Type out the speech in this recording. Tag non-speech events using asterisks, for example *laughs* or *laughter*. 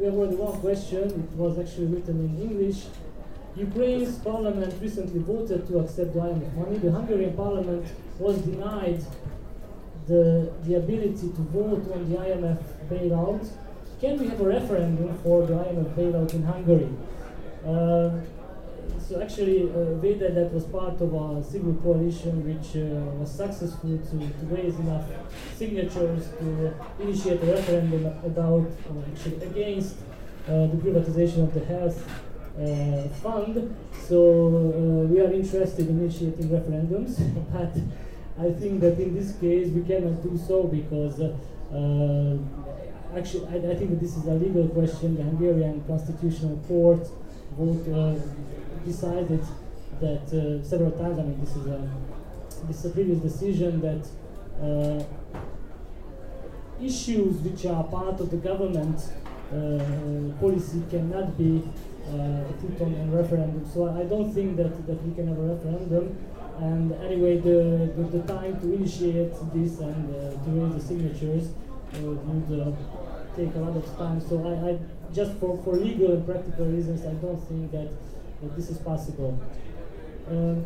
we have already one question. It was actually written in English. Ukraine's parliament recently voted to accept the IMF money. The Hungarian parliament was denied the, the ability to vote on the IMF bailout. Can we have a referendum for the IMF bailout in Hungary? Uh, so actually, uh, Védegylet was part of a civil coalition which uh, was successful to, to raise enough signatures to initiate a referendum about, or actually against uh, the privatization of the health uh, fund. So uh, we are interested in initiating referendums, *laughs* but I think that in this case we cannot do so because uh, actually I, I, think that this is a legal question. The Hungarian Constitutional Court vote, uh, decided that uh, several times. I mean, this is a this is a previous decision that uh, issues which are part of the government policy cannot be put on a referendum. So I don't think that, that we can have a referendum. And anyway, the, the, the, time to initiate this and uh, to raise the signatures uh, would uh, take a lot of time. So I, I, just for, for legal and practical reasons, I don't think that, that this is possible. Um,